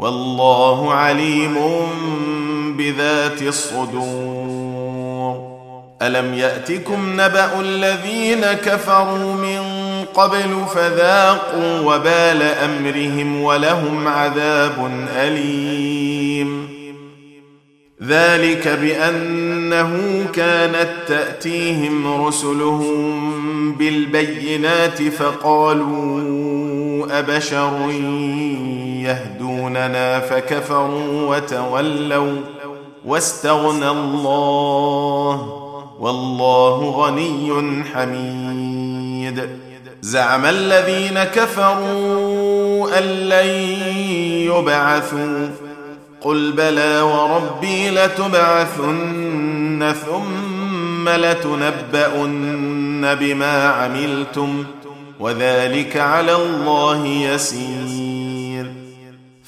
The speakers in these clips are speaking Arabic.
والله عليم بذات الصدور. ألم يأتكم نبأ الذين كفروا من قبل فذاقوا وبال أمرهم ولهم عذاب أليم. ذلك بأنه كانت تأتيهم رسلهم بالبينات فقالوا أبشر يهدوننا فكفروا وتولوا واستغنى الله والله غني حميد. زعم الذين كفروا أن لن يبعثوا. قل بلى وربي لتبعثن ثم لتنبؤن بما عملتم وذلك على الله يسير.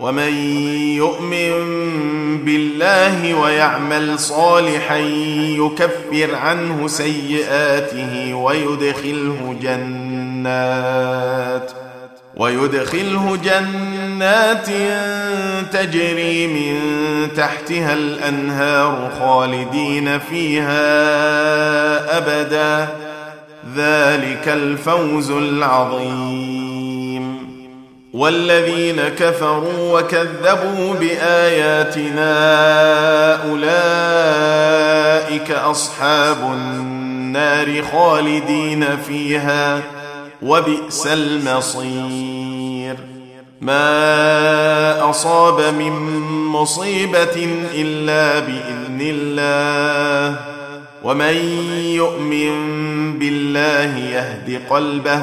ومن يؤمن بالله ويعمل صالحا يكفر عنه سيئاته ويدخله جنات ويدخله جنات تجري من تحتها الأنهار خالدين فيها أبدا. ذلك الفوز العظيم. والذين كفروا وكذبوا بآياتنا أولئك أصحاب النار خالدين فيها وبئس المصير. ما أصاب من مصيبة إلا بإذن الله. ومن يؤمن بالله يهد قلبه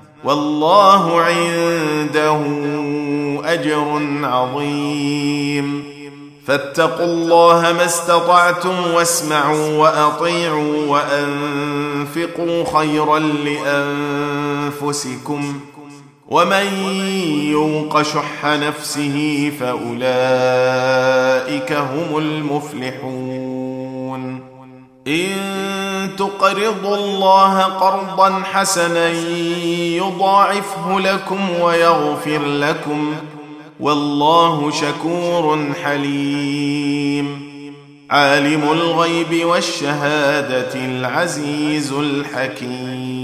والله عنده أجر عظيم. فاتقوا الله ما استطعتم واسمعوا وأطيعوا وأنفقوا خيرا لأنفسكم. ومن يوق شح نفسه فأولئك هم المفلحون. إن تقرضوا الله قرضا حسنا يضاعفه لكم ويغفر لكم والله شكور حليم. عالم الغيب والشهادة العزيز الحكيم.